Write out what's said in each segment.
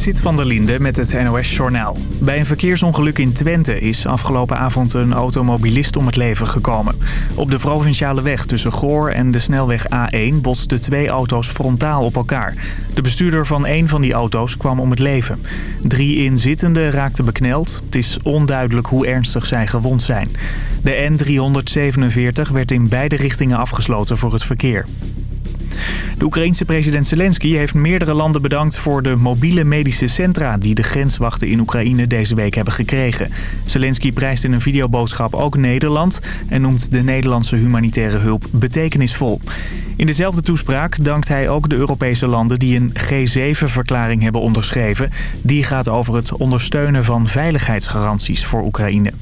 Zit van der Linde met het NOS-journaal. Bij een verkeersongeluk in Twente is afgelopen avond een automobilist om het leven gekomen. Op de provinciale weg tussen Goor en de snelweg A1 botsten twee auto's frontaal op elkaar. De bestuurder van één van die auto's kwam om het leven. Drie inzittenden raakten bekneld. Het is onduidelijk hoe ernstig zij gewond zijn. De N347 werd in beide richtingen afgesloten voor het verkeer. De Oekraïense president Zelensky heeft meerdere landen bedankt voor de mobiele medische centra die de grenswachten in Oekraïne deze week hebben gekregen. Zelensky prijst in een videoboodschap ook Nederland en noemt de Nederlandse humanitaire hulp betekenisvol. In dezelfde toespraak dankt hij ook de Europese landen die een G7-verklaring hebben onderschreven. Die gaat over het ondersteunen van veiligheidsgaranties voor Oekraïne.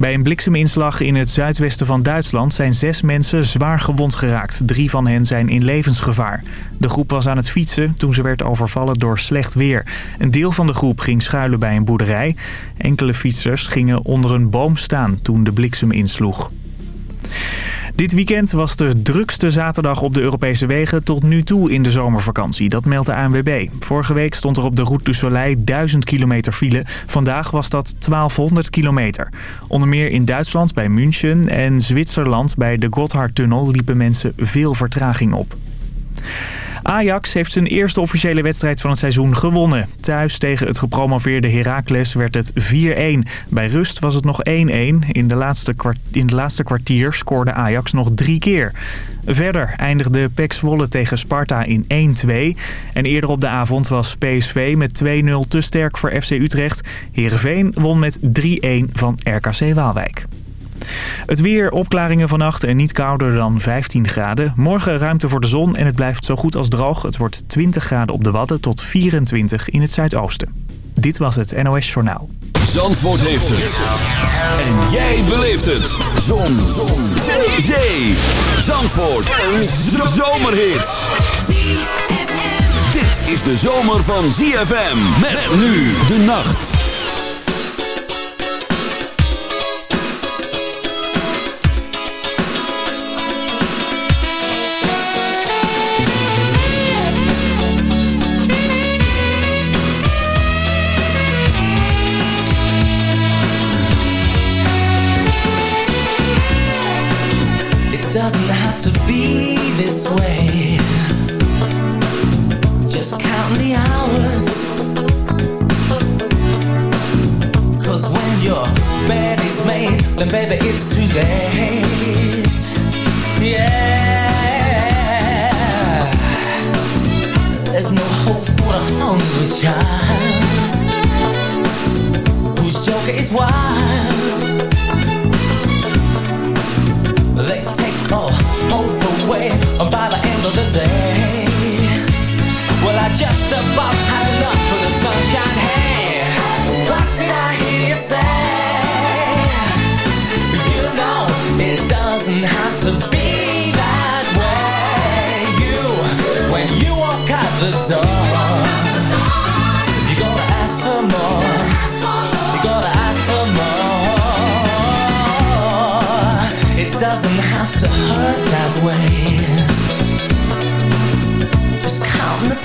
Bij een blikseminslag in het zuidwesten van Duitsland zijn zes mensen zwaar gewond geraakt. Drie van hen zijn in levensgevaar. De groep was aan het fietsen toen ze werd overvallen door slecht weer. Een deel van de groep ging schuilen bij een boerderij. Enkele fietsers gingen onder een boom staan toen de bliksem insloeg. Dit weekend was de drukste zaterdag op de Europese wegen tot nu toe in de zomervakantie. Dat meldt de ANWB. Vorige week stond er op de Route du Soleil 1000 kilometer file. Vandaag was dat 1200 kilometer. Onder meer in Duitsland bij München en Zwitserland bij de Gotthardtunnel liepen mensen veel vertraging op. Ajax heeft zijn eerste officiële wedstrijd van het seizoen gewonnen. Thuis tegen het gepromoveerde Heracles werd het 4-1. Bij rust was het nog 1-1. In, de laatste in de laatste kwartier scoorde Ajax nog drie keer. Verder eindigde PEC Zwolle tegen Sparta in 1-2. En eerder op de avond was PSV met 2-0 te sterk voor FC Utrecht. Heerenveen won met 3-1 van RKC Waalwijk. Het weer, opklaringen vannacht en niet kouder dan 15 graden. Morgen ruimte voor de zon en het blijft zo goed als droog. Het wordt 20 graden op de Wadden tot 24 in het zuidoosten. Dit was het NOS Journaal. Zandvoort heeft het. En jij beleeft het. Zon. zon. Zee. Zee. Zandvoort. Een zomerhit. Dit is de zomer van ZFM. Met nu de nacht. It's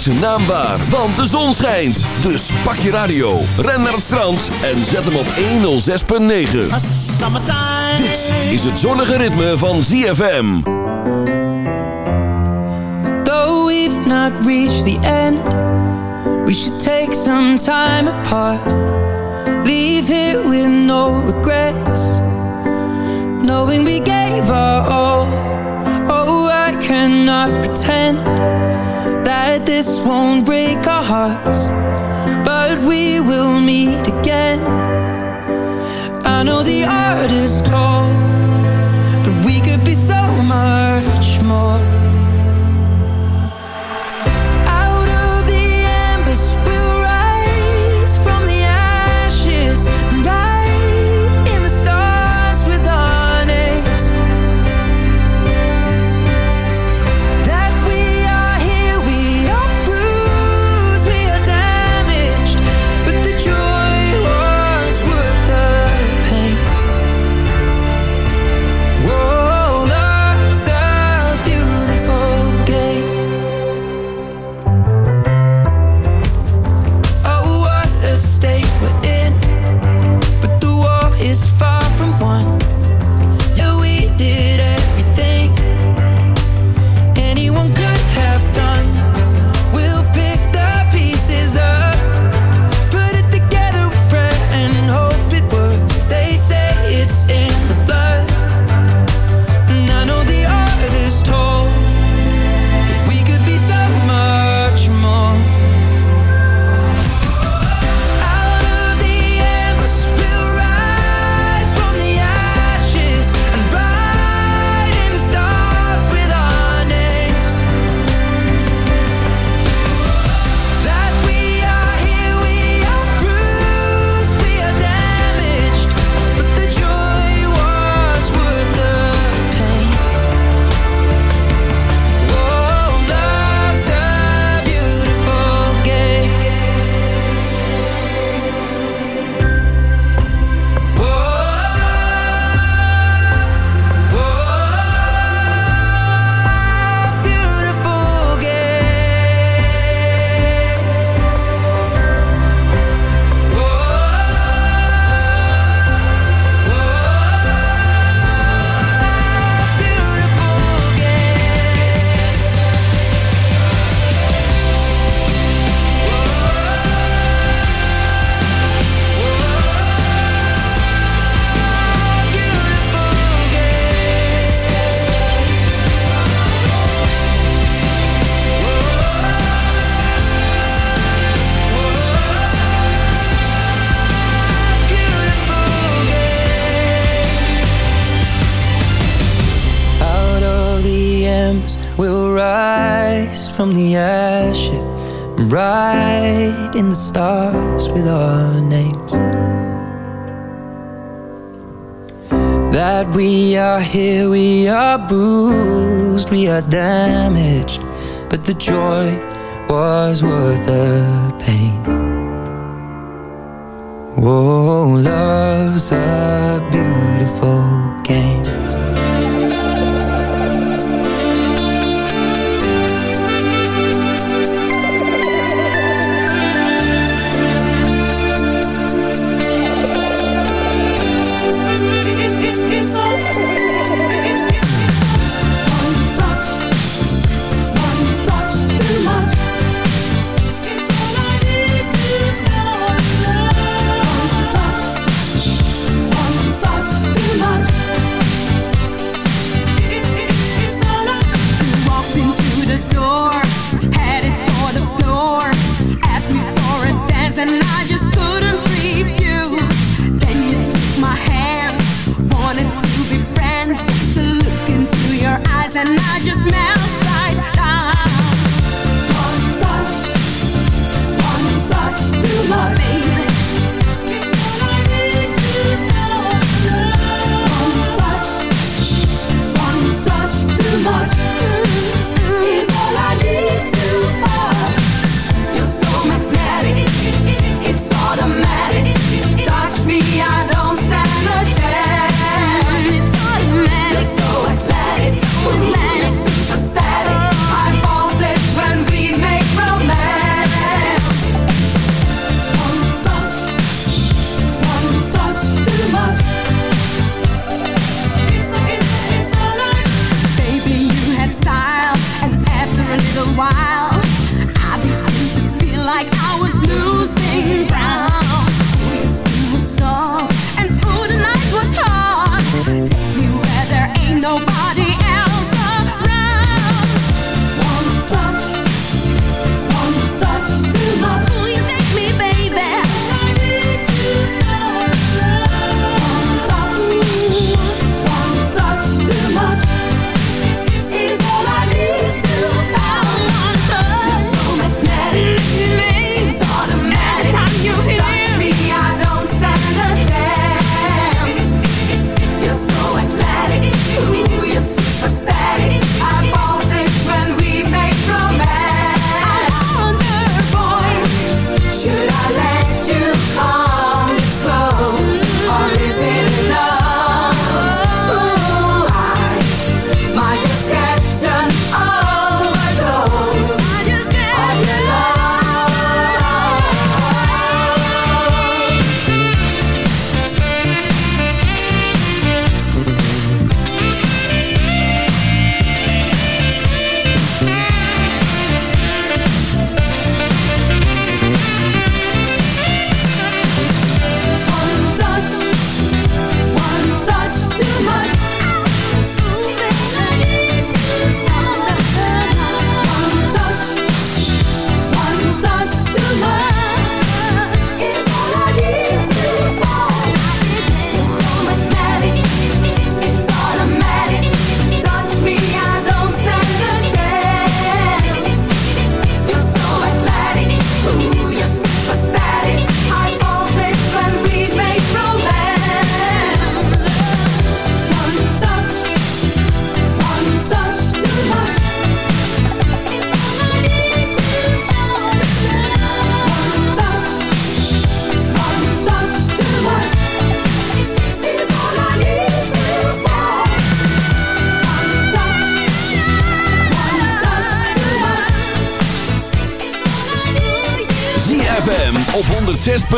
Zijn naam waar, want de zon schijnt. Dus pak je radio, ren naar het strand en zet hem op 106.9. Dit is het zonnige ritme van ZFM. Though we've not reached the end We should take some time apart Leave here with no regrets Knowing we gave our all Oh, I cannot pretend that this won't break our hearts But we will meet again. I know the art is tall But we could be so much more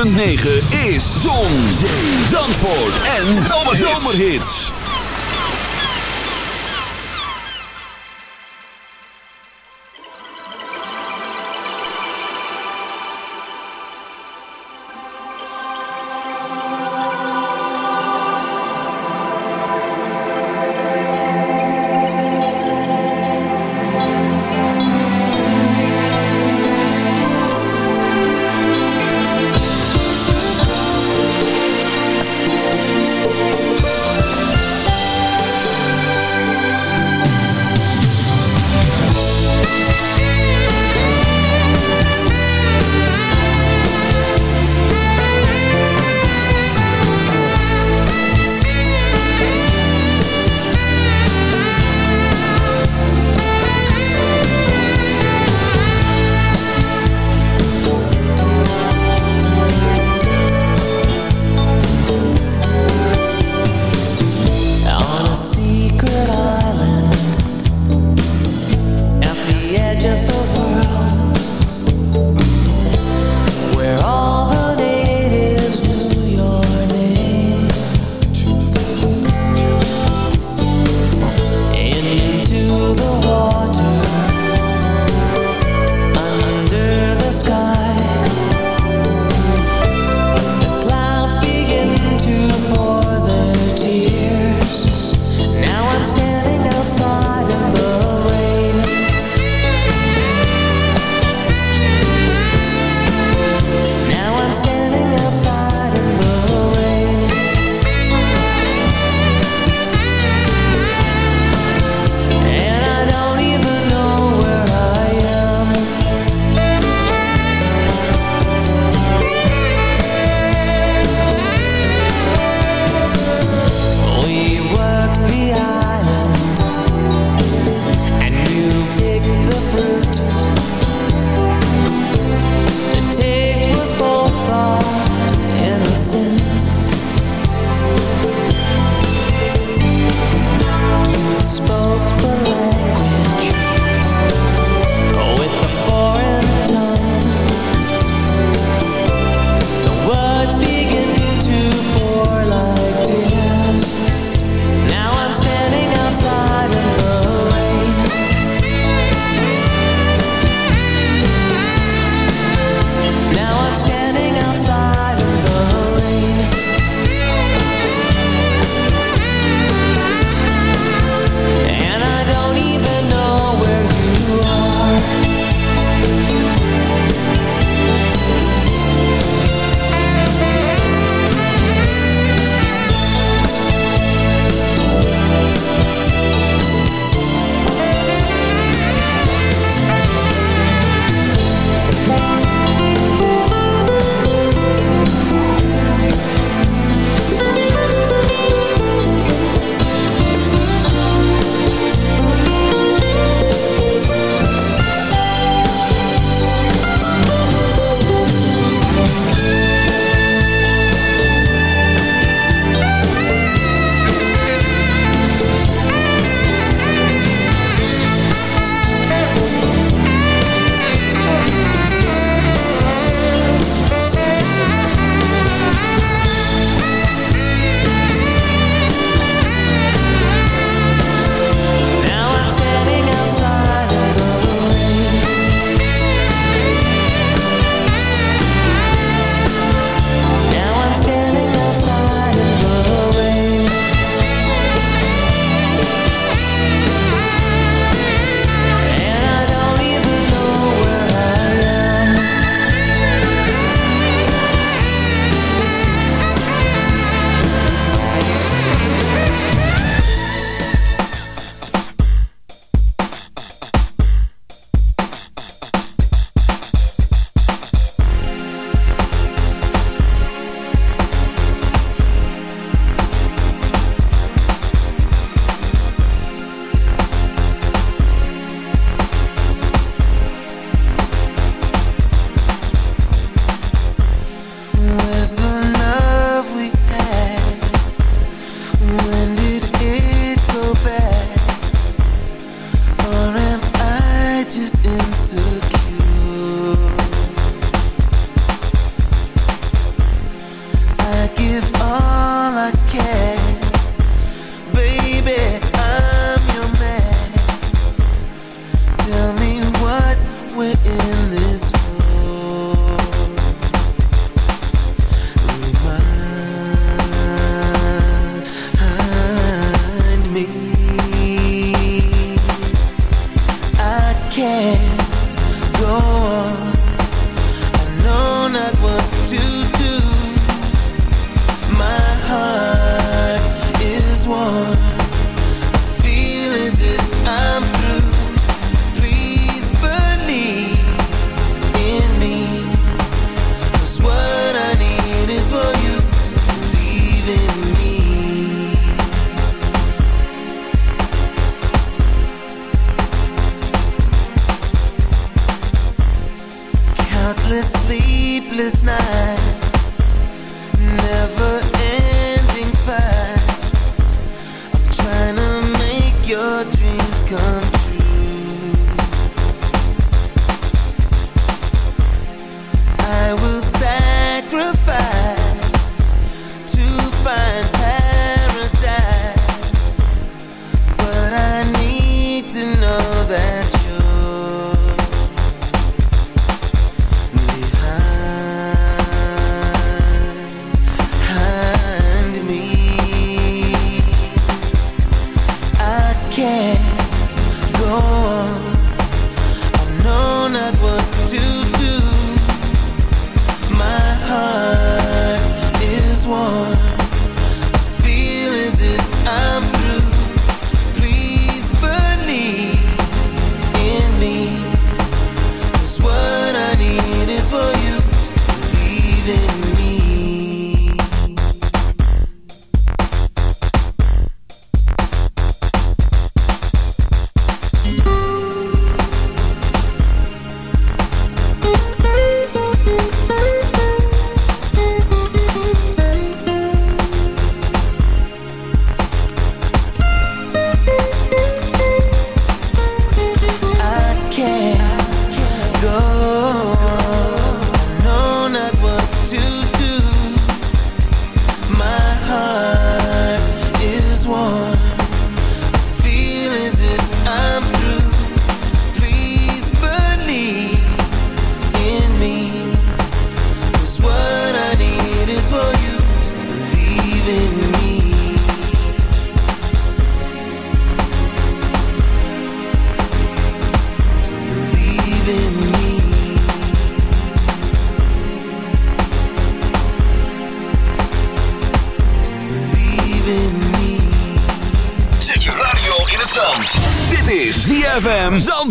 106.9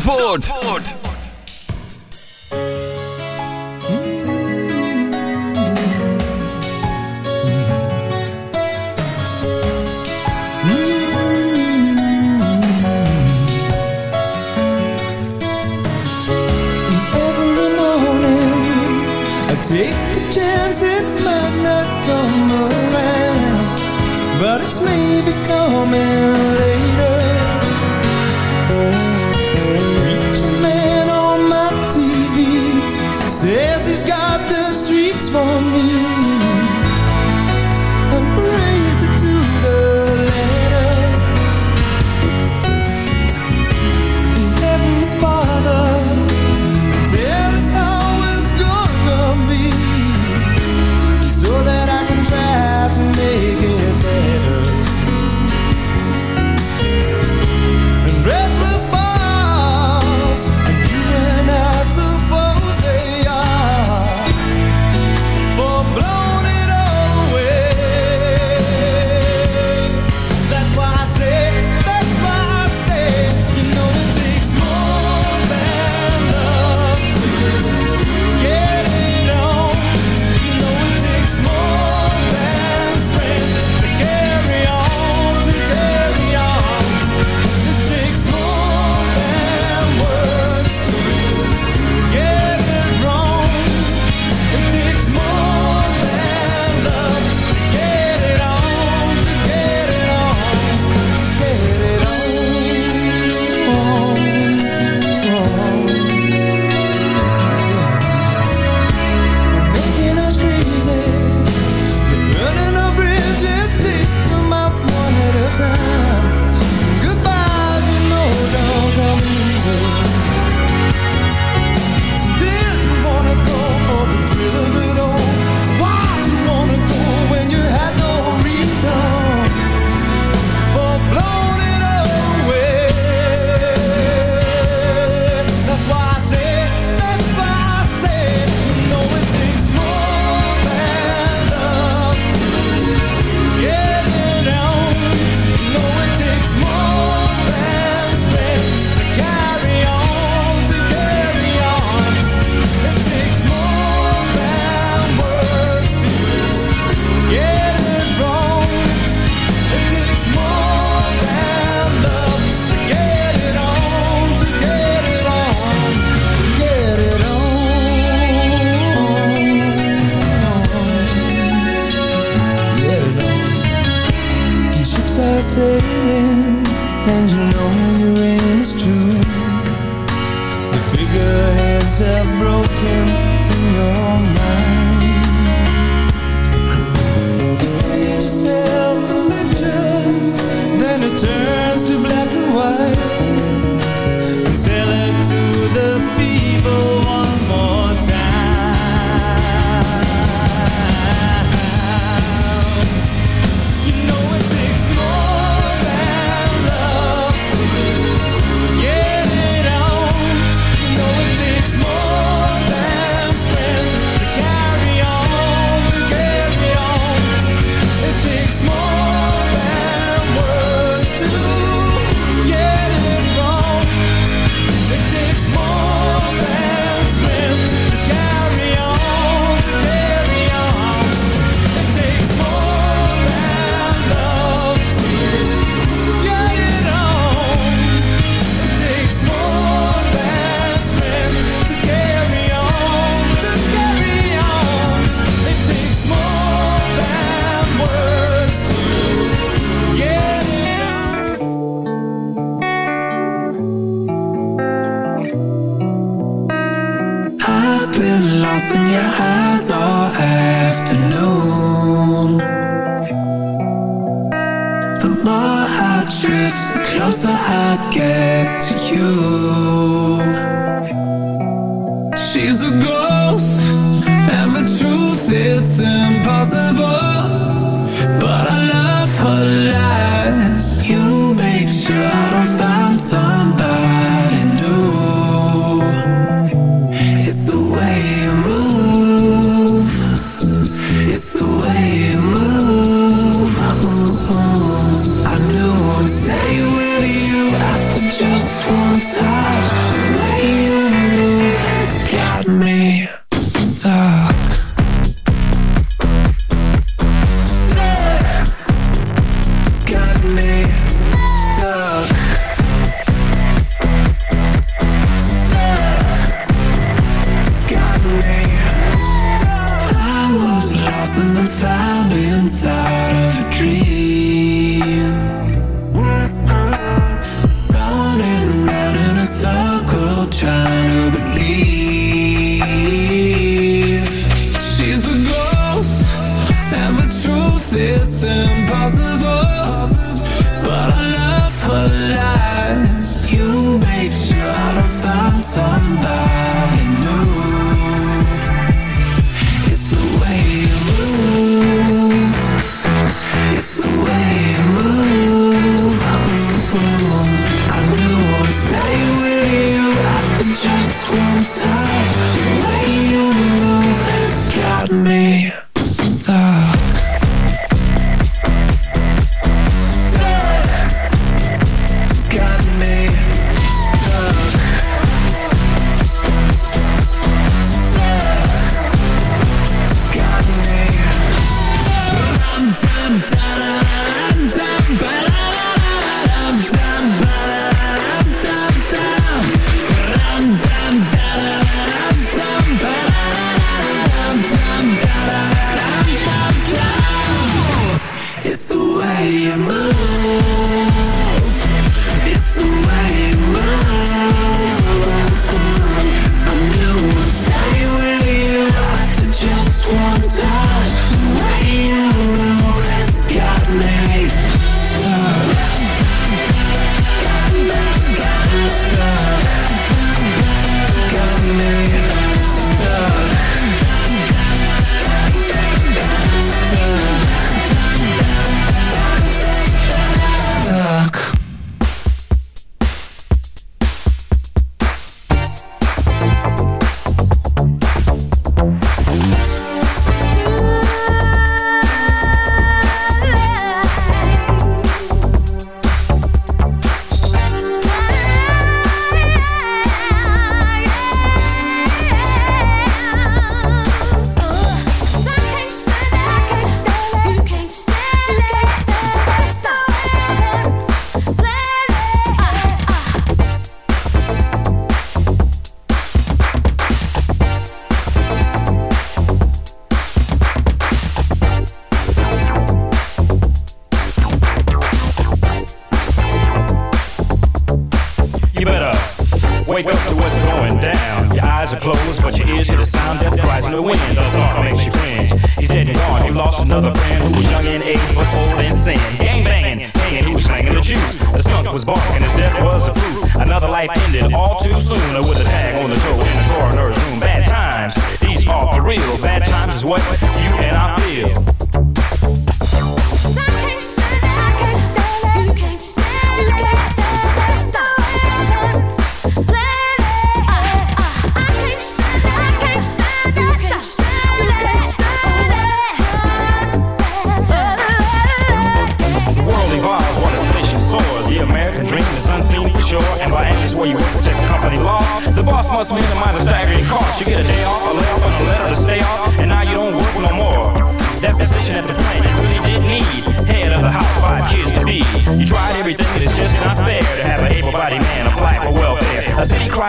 to make wake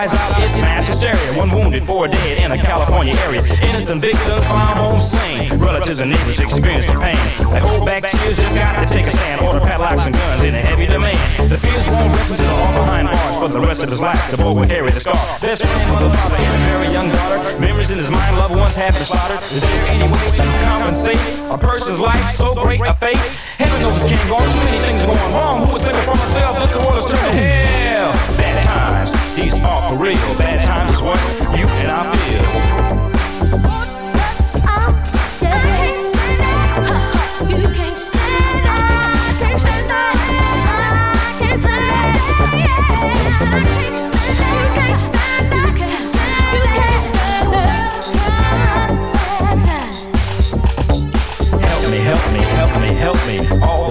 cries out, it's mass hysteria. One wounded, four dead in a California area. Innocent victims found home slain. Relatives and neighbors experience the pain. They hold back tears, just got to take a stand. Order padlocks and guns in a heavy demand. The fears won't rest until all behind bars for the rest of his life. The boy will carry the scar. Best friend, mother, father, and a very young daughter. Memories in his mind, loved ones have been slaughtered. Is there any way to compensate a person's life so great a fate? Heaven knows this can't go on. Too many things are going wrong. Who would save it from myself? This world is turning hell. Bad times, these are for real. Bad times is what you and I feel. help me.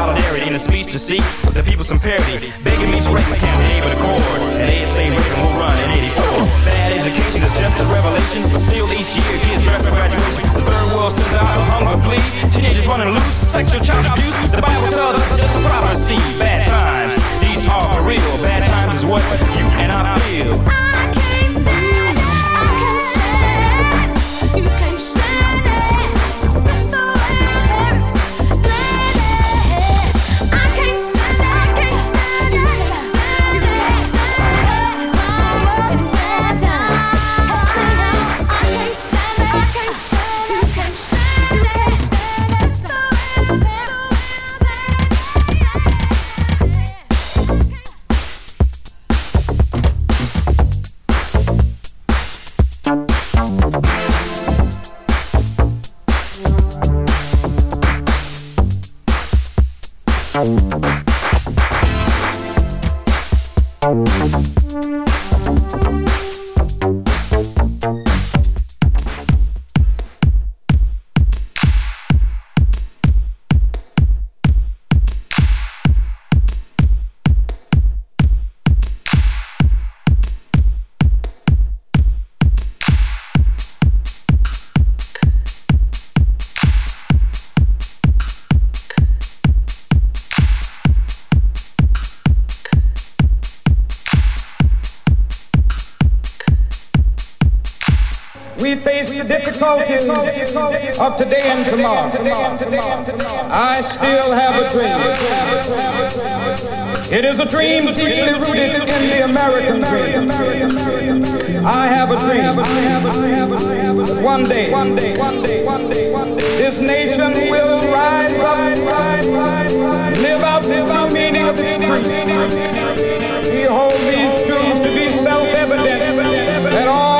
solidarity in a speech to seek the people some parity. Begging me to write my campaign with a cord. And they say Reagan will run in 84. Bad education is just a revelation, but still each year kids draft for graduation. The third world sends out a hunger plea. Teenagers running loose, sexual child abuse. The Bible tells us it's just a prophecy. Bad times, these are for real. Bad still have a dream. It is a dream deeply rooted in the American dream. I have a dream. One day, this nation will rise up, live out the meaning of its creed. We hold these truths to be self-evident that all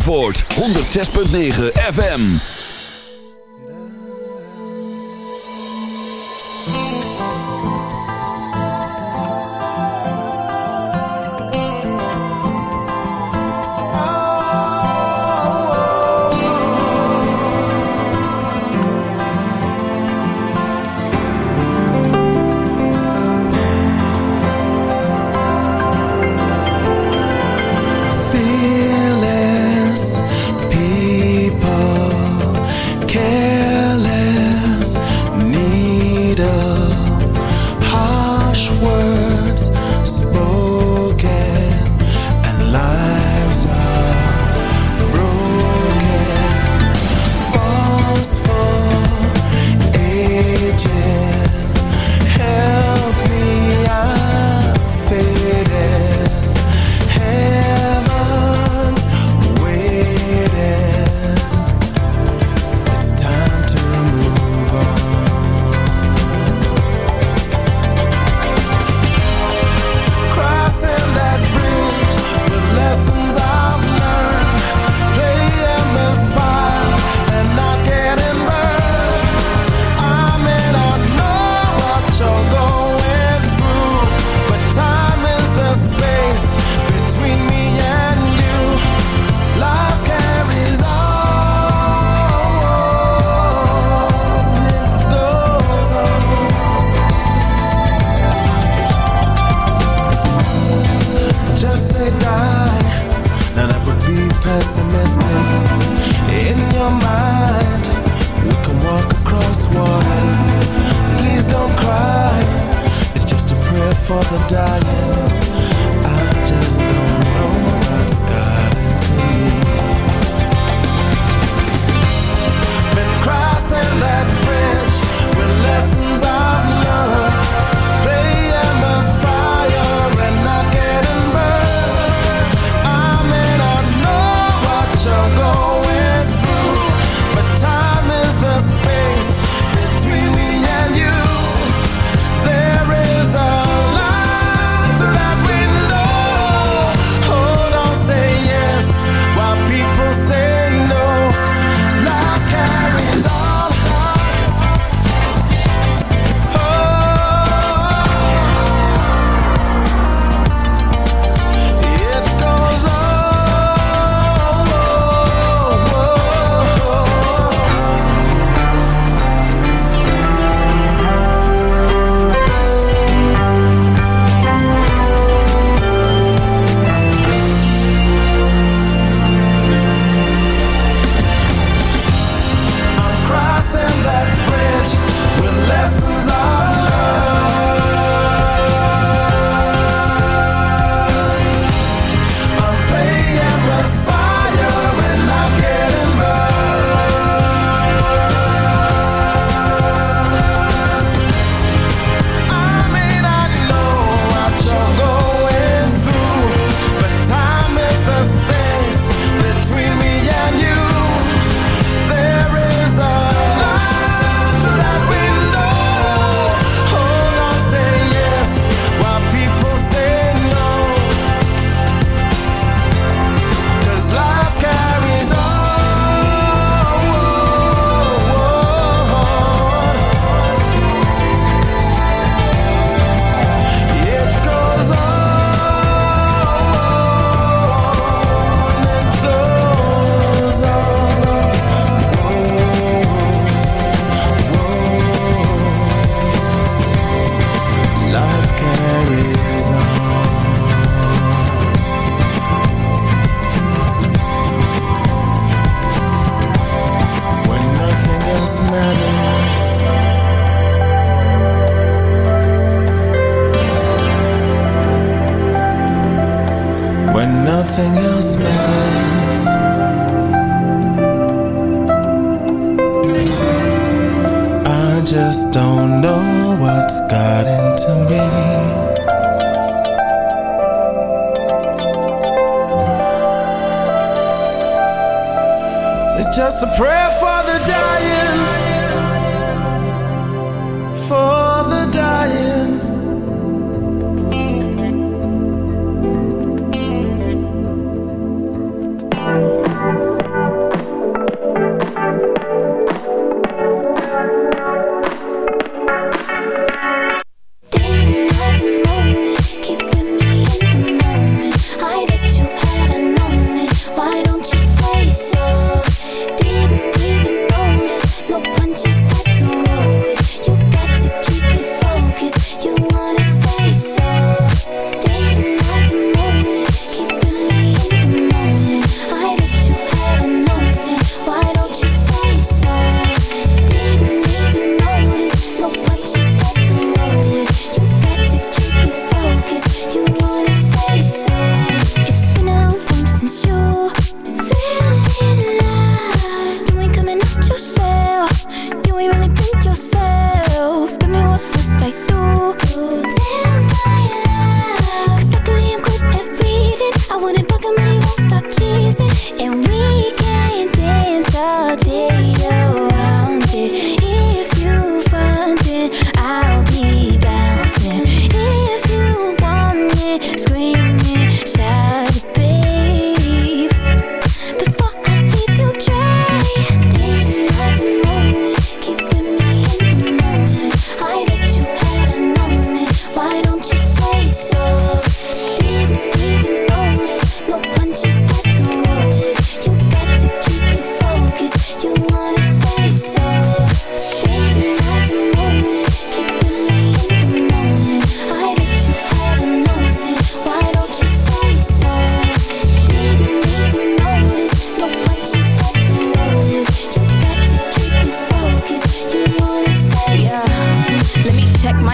106.9 FM.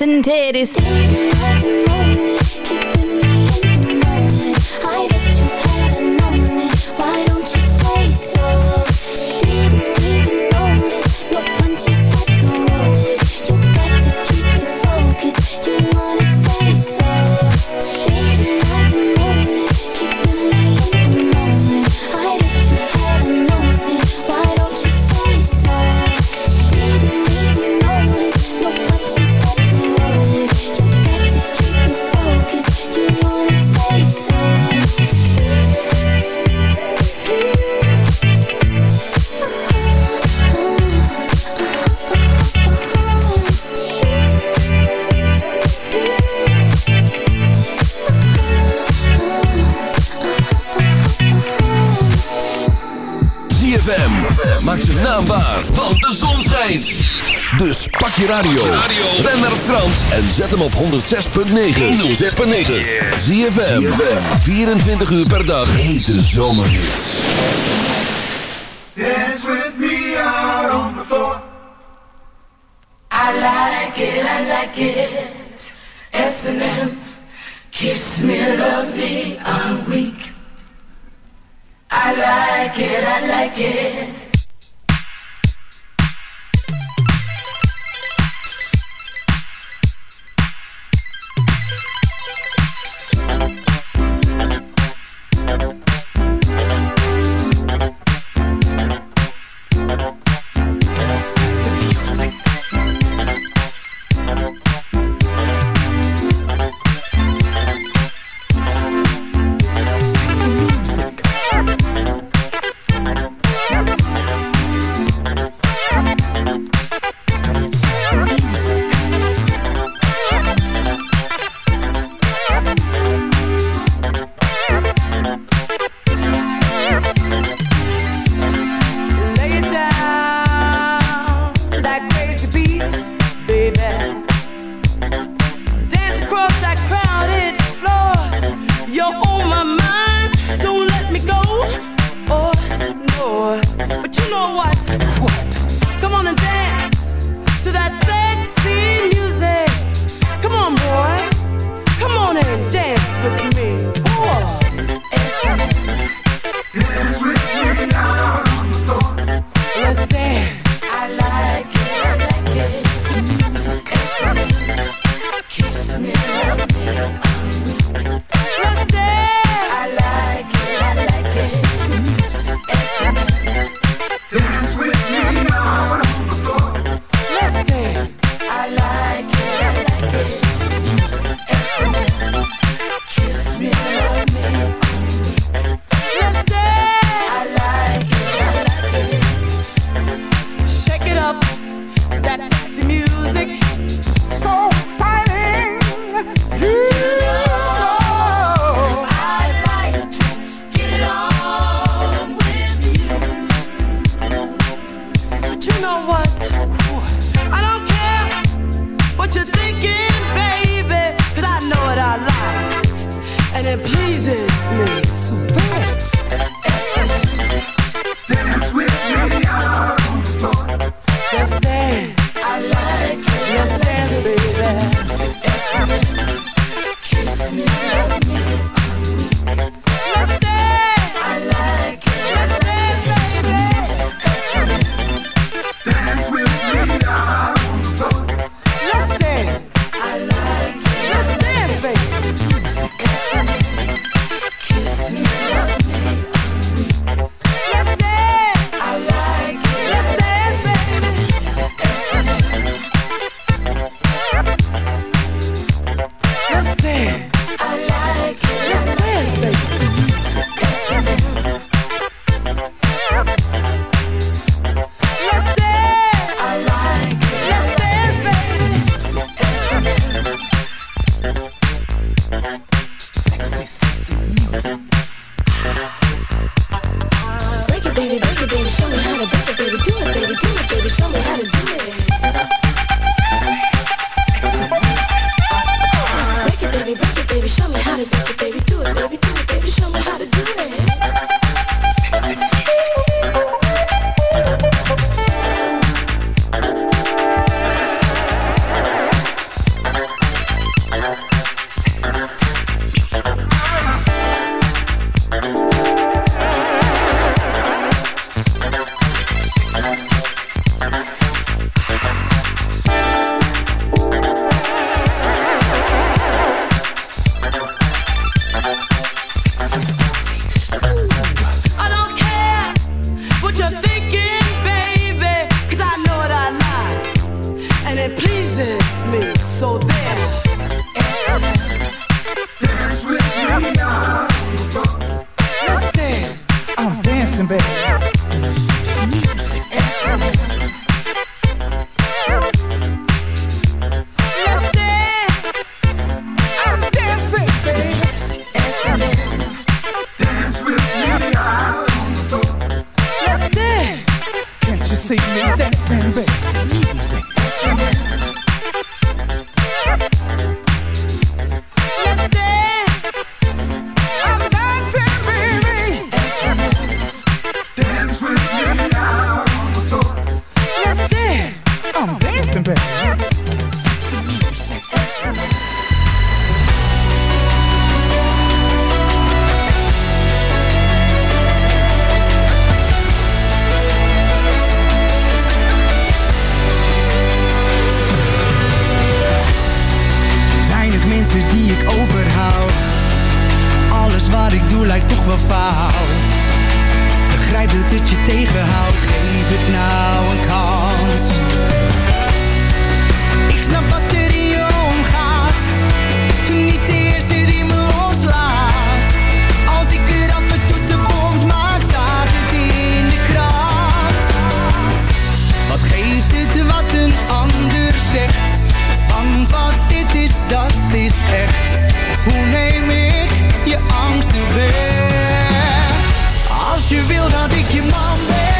and titties. maak ze naambaar, want de zon schijnt. Dus pak je radio. Ben naar Frans en zet hem op 106.9. 106.9. Zie je 24 uur per dag. Hete zomerhits. Dance with me out on the floor. I like it, I like it. S&M. Kiss me, love me, I'm weak. I like it, I like it. up. That sexy music, so exciting. You know, I like to on with you. But you know what? I don't care what you're thinking. geeft dit wat een ander zegt. Want wat dit is, dat is echt. Hoe neem ik je angsten weg? Als je wil dat ik je man ben.